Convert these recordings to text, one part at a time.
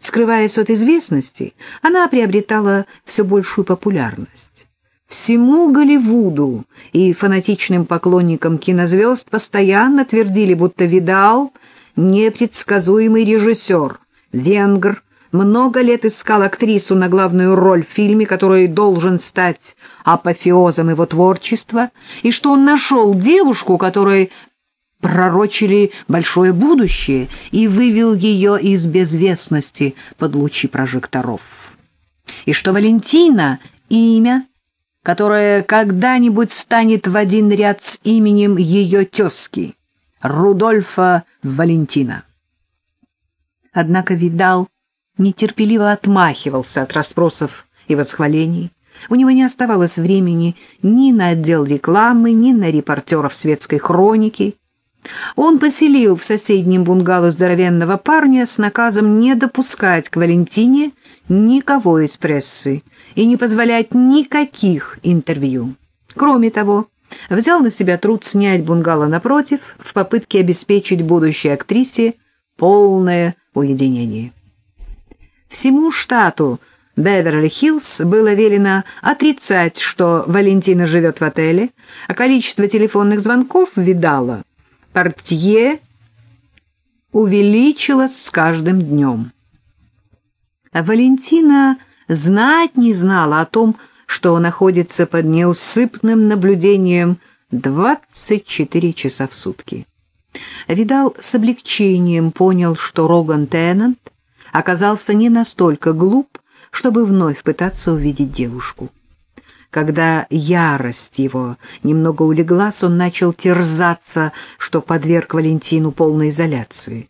Скрываясь от известности, она приобретала все большую популярность. Всему Голливуду и фанатичным поклонникам кинозвезд постоянно твердили, будто Видал — непредсказуемый режиссер, венгр, много лет искал актрису на главную роль в фильме, который должен стать апофеозом его творчества, и что он нашел девушку, которой пророчили большое будущее, и вывел ее из безвестности под лучи прожекторов. И что Валентина — имя, которое когда-нибудь станет в один ряд с именем ее тезки — Рудольфа Валентина. Однако Видал нетерпеливо отмахивался от расспросов и восхвалений. У него не оставалось времени ни на отдел рекламы, ни на репортеров светской хроники. Он поселил в соседнем бунгало здоровенного парня с наказом не допускать к Валентине никого из прессы и не позволять никаких интервью. Кроме того, взял на себя труд снять бунгало напротив в попытке обеспечить будущей актрисе полное уединение. Всему штату Беверли-Хиллз было велено отрицать, что Валентина живет в отеле, а количество телефонных звонков видала портье увеличилось с каждым днем. Валентина знать не знала о том, что находится под неусыпным наблюдением 24 часа в сутки. Видал с облегчением понял, что Роган Теннант оказался не настолько глуп, чтобы вновь пытаться увидеть девушку. Когда ярость его немного улеглась, он начал терзаться, что подверг Валентину полной изоляции.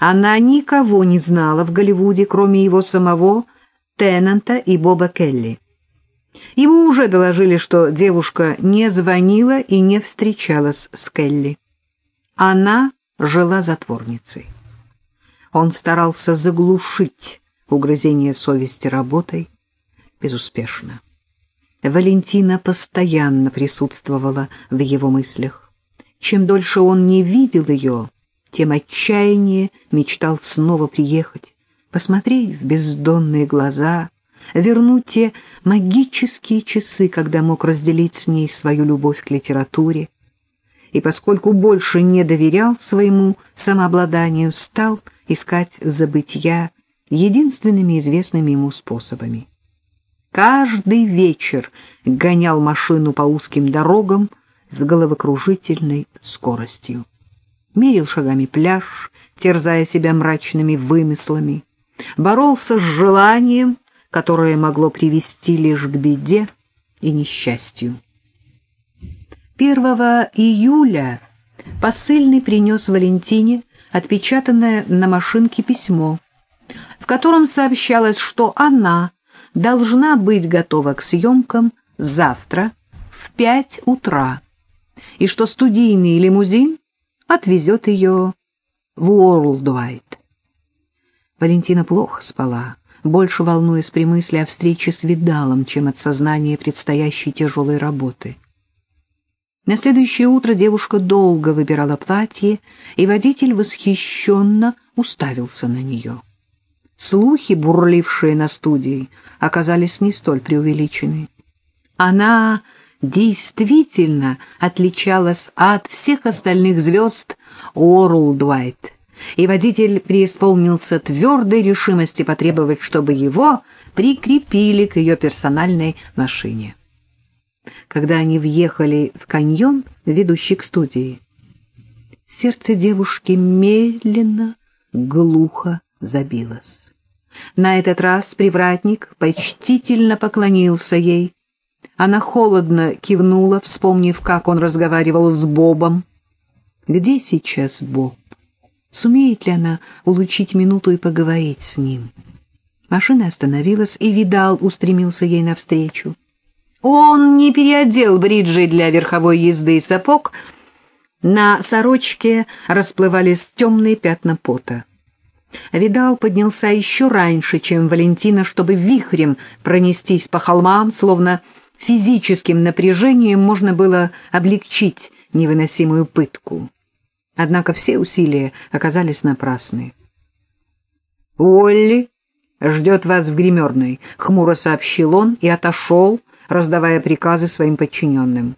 Она никого не знала в Голливуде, кроме его самого, Теннанта и Боба Келли. Ему уже доложили, что девушка не звонила и не встречалась с Келли. Она жила затворницей. Он старался заглушить угрызение совести работой, безуспешно. Валентина постоянно присутствовала в его мыслях. Чем дольше он не видел ее, тем отчаяннее мечтал снова приехать, посмотреть в бездонные глаза, вернуть те магические часы, когда мог разделить с ней свою любовь к литературе. И поскольку больше не доверял своему самообладанию, стал искать забытья единственными известными ему способами. Каждый вечер гонял машину по узким дорогам с головокружительной скоростью. Мерил шагами пляж, терзая себя мрачными вымыслами, боролся с желанием, которое могло привести лишь к беде и несчастью. 1 июля посыльный принес Валентине отпечатанное на машинке письмо, в котором сообщалось, что она должна быть готова к съемкам завтра в пять утра, и что студийный лимузин отвезет ее в Уорлдвайт. Валентина плохо спала, больше волнуясь при мысли о встрече с Видалом, чем от сознания предстоящей тяжелой работы. На следующее утро девушка долго выбирала платье, и водитель восхищенно уставился на нее. Слухи, бурлившие на студии, оказались не столь преувеличены. Она действительно отличалась от всех остальных звезд Уорлдвайт, и водитель преисполнился твердой решимости потребовать, чтобы его прикрепили к ее персональной машине когда они въехали в каньон, ведущий к студии. Сердце девушки медленно, глухо забилось. На этот раз привратник почтительно поклонился ей. Она холодно кивнула, вспомнив, как он разговаривал с Бобом. Где сейчас Боб? Сумеет ли она улучшить минуту и поговорить с ним? Машина остановилась, и Видал устремился ей навстречу. Он не переодел бриджи для верховой езды и сапог. На сорочке расплывались темные пятна пота. Видал поднялся еще раньше, чем Валентина, чтобы вихрем пронестись по холмам, словно физическим напряжением можно было облегчить невыносимую пытку. Однако все усилия оказались напрасны. «Уолли ждет вас в гримерной», — хмуро сообщил он и отошел, раздавая приказы своим подчиненным.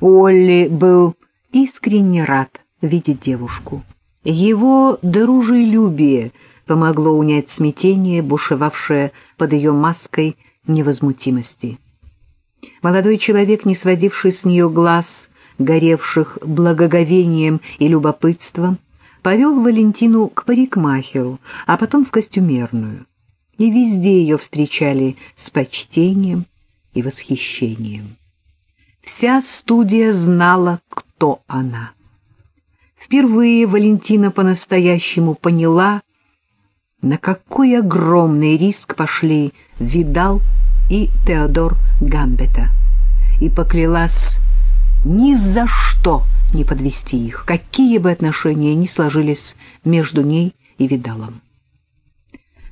Уолли был искренне рад видеть девушку. Его дружелюбие помогло унять смятение, бушевавшее под ее маской невозмутимости. Молодой человек, не сводивший с нее глаз, горевших благоговением и любопытством, повел Валентину к парикмахеру, а потом в костюмерную. И везде ее встречали с почтением и восхищением. Вся студия знала, кто она. Впервые Валентина по-настоящему поняла, на какой огромный риск пошли Видал и Теодор Гамбета, и поклялась ни за что не подвести их, какие бы отношения ни сложились между ней и Видалом.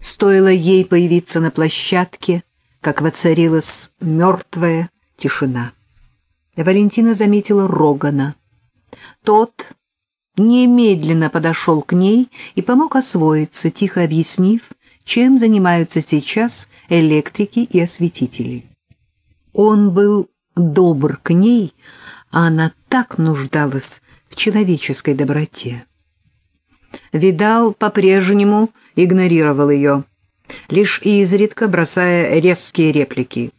Стоило ей появиться на площадке, как воцарилась мертвая тишина. Валентина заметила Рогана. Тот немедленно подошел к ней и помог освоиться, тихо объяснив, чем занимаются сейчас электрики и осветители. Он был добр к ней, а она так нуждалась в человеческой доброте. Видал по-прежнему игнорировал ее, лишь изредка бросая резкие реплики.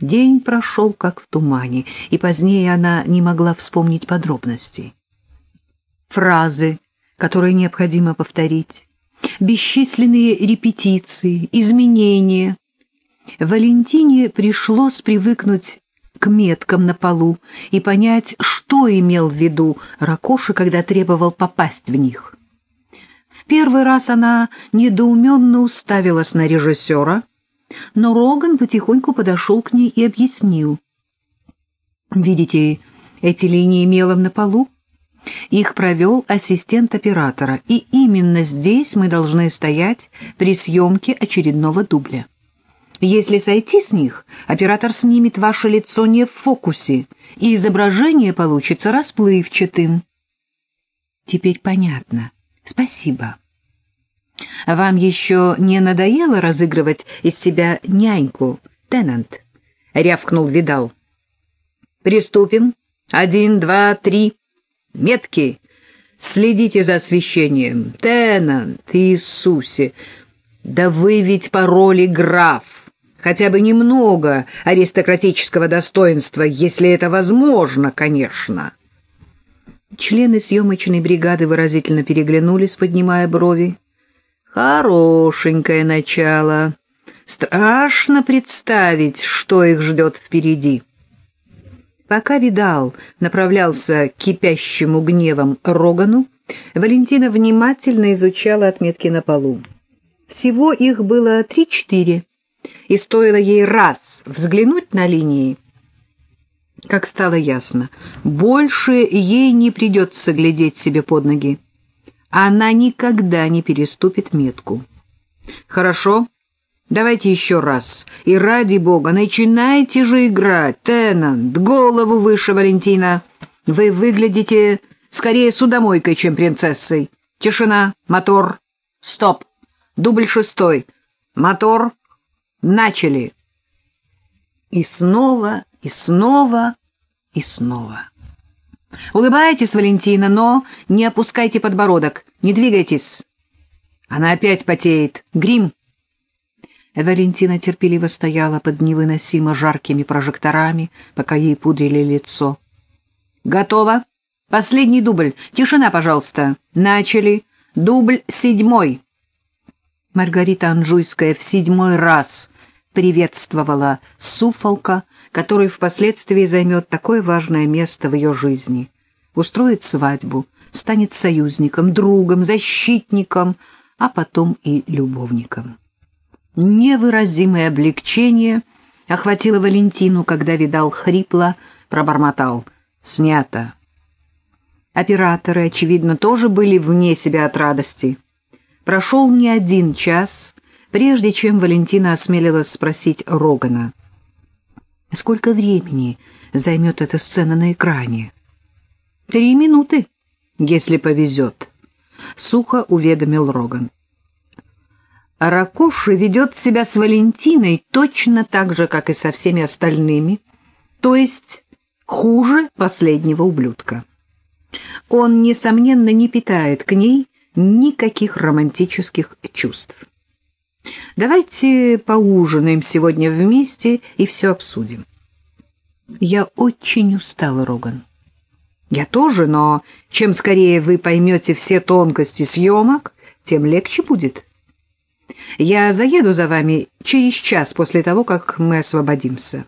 День прошел как в тумане, и позднее она не могла вспомнить подробностей фразы, которые необходимо повторить, бесчисленные репетиции, изменения. Валентине пришлось привыкнуть к меткам на полу и понять, что имел в виду Ракоши, когда требовал попасть в них. В первый раз она недоуменно уставилась на режиссера, но Роган потихоньку подошел к ней и объяснил. «Видите эти линии мелом на полу? Их провел ассистент оператора, и именно здесь мы должны стоять при съемке очередного дубля. Если сойти с них, оператор снимет ваше лицо не в фокусе, и изображение получится расплывчатым. Теперь понятно. Спасибо. Вам еще не надоело разыгрывать из себя няньку, Теннант? — рявкнул Видал. Приступим. Один, два, три. Метки, следите за освещением. Теннант, Иисусе, да вы ведь пароли граф. Хотя бы немного аристократического достоинства, если это возможно, конечно. Члены съемочной бригады выразительно переглянулись, поднимая брови. Хорошенькое начало. Страшно представить, что их ждет впереди. Пока Видал направлялся к кипящему гневом Рогану, Валентина внимательно изучала отметки на полу. Всего их было три-четыре, и стоило ей раз взглянуть на линии, как стало ясно, больше ей не придется глядеть себе под ноги. Она никогда не переступит метку. «Хорошо, Давайте еще раз. И ради бога, начинайте же играть. Теннант, голову выше, Валентина. Вы выглядите скорее судомойкой, чем принцессой. Тишина, мотор, стоп. Дубль шестой. Мотор, начали. И снова, и снова, и снова. Улыбайтесь, Валентина, но не опускайте подбородок, не двигайтесь. Она опять потеет. Грим. Валентина терпеливо стояла под невыносимо жаркими прожекторами, пока ей пудрили лицо. «Готово. Последний дубль. Тишина, пожалуйста. Начали. Дубль седьмой». Маргарита Анжуйская в седьмой раз приветствовала Суфолка, который впоследствии займет такое важное место в ее жизни. Устроит свадьбу, станет союзником, другом, защитником, а потом и любовником. Невыразимое облегчение охватило Валентину, когда видал хрипло, пробормотал «Снято». Операторы, очевидно, тоже были вне себя от радости. Прошел не один час, прежде чем Валентина осмелилась спросить Рогана. «Сколько времени займет эта сцена на экране?» «Три минуты, если повезет», — сухо уведомил Роган. Ракоши ведет себя с Валентиной точно так же, как и со всеми остальными, то есть хуже последнего ублюдка. Он, несомненно, не питает к ней никаких романтических чувств. Давайте поужинаем сегодня вместе и все обсудим. Я очень устала, Роган. Я тоже, но чем скорее вы поймете все тонкости съемок, тем легче будет. Я заеду за вами через час после того, как мы освободимся.